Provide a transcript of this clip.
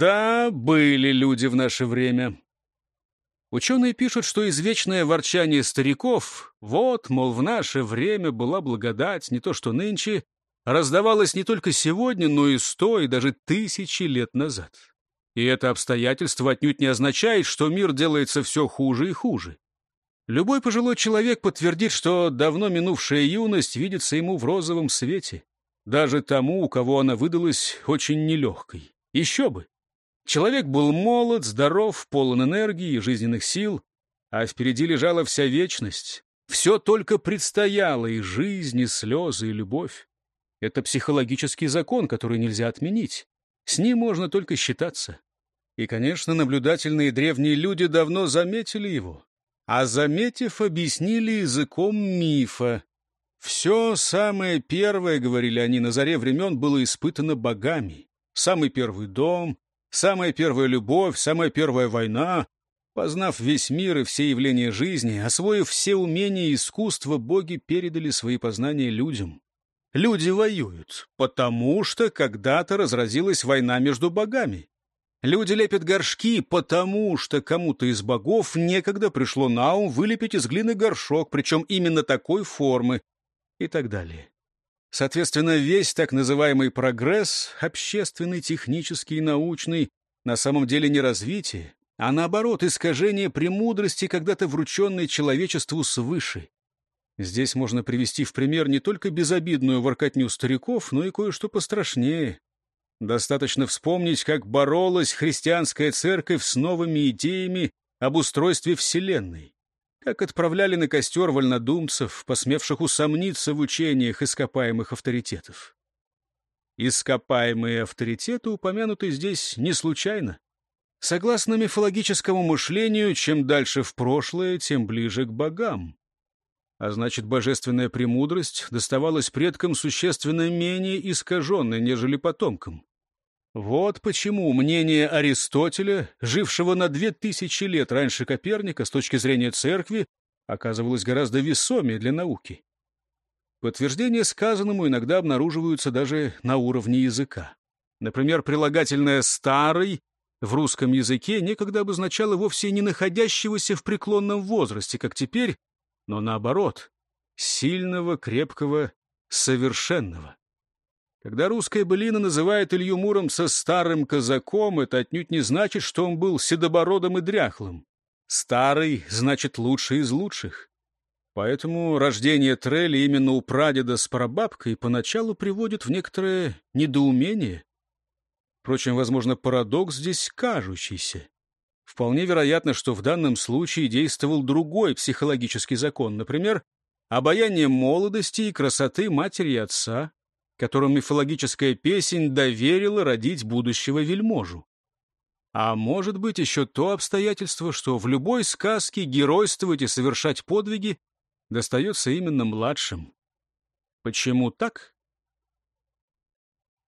Да, были люди в наше время. Ученые пишут, что извечное ворчание стариков, вот, мол, в наше время была благодать, не то что нынче, раздавалось не только сегодня, но и сто, и даже тысячи лет назад. И это обстоятельство отнюдь не означает, что мир делается все хуже и хуже. Любой пожилой человек подтвердит, что давно минувшая юность видится ему в розовом свете. Даже тому, у кого она выдалась очень нелегкой. Еще бы! Человек был молод, здоров, полон энергии и жизненных сил, а впереди лежала вся вечность. Все только предстояло, и жизнь, и слезы, и любовь. Это психологический закон, который нельзя отменить. С ним можно только считаться. И, конечно, наблюдательные древние люди давно заметили его. А заметив, объяснили языком мифа. Все самое первое, говорили они, на заре времен было испытано богами. Самый первый дом, самая первая любовь, самая первая война. Познав весь мир и все явления жизни, освоив все умения и искусства, боги передали свои познания людям. Люди воюют, потому что когда-то разразилась война между богами. Люди лепят горшки, потому что кому-то из богов некогда пришло на ум вылепить из глины горшок, причем именно такой формы, и так далее. Соответственно, весь так называемый прогресс, общественный, технический научный, на самом деле не развитие, а наоборот искажение премудрости, когда-то врученной человечеству свыше. Здесь можно привести в пример не только безобидную воркотню стариков, но и кое-что пострашнее. Достаточно вспомнить, как боролась христианская церковь с новыми идеями об устройстве Вселенной как отправляли на костер вольнодумцев, посмевших усомниться в учениях ископаемых авторитетов. Ископаемые авторитеты упомянуты здесь не случайно. Согласно мифологическому мышлению, чем дальше в прошлое, тем ближе к богам. А значит, божественная премудрость доставалась предкам существенно менее искаженной, нежели потомкам. Вот почему мнение Аристотеля, жившего на две тысячи лет раньше Коперника, с точки зрения церкви, оказывалось гораздо весомее для науки. Подтверждения сказанному иногда обнаруживаются даже на уровне языка. Например, прилагательное «старый» в русском языке некогда обозначало вовсе не находящегося в преклонном возрасте, как теперь, но наоборот, сильного, крепкого, совершенного. Когда русская былина называет Илью Муромца старым казаком, это отнюдь не значит, что он был седобородым и дряхлым. Старый значит лучший из лучших. Поэтому рождение Трелли именно у прадеда с прабабкой поначалу приводит в некоторое недоумение. Впрочем, возможно, парадокс здесь кажущийся. Вполне вероятно, что в данном случае действовал другой психологический закон, например, обаяние молодости и красоты матери и отца, которому мифологическая песень доверила родить будущего вельможу. А может быть еще то обстоятельство, что в любой сказке геройствовать и совершать подвиги достается именно младшим. Почему так?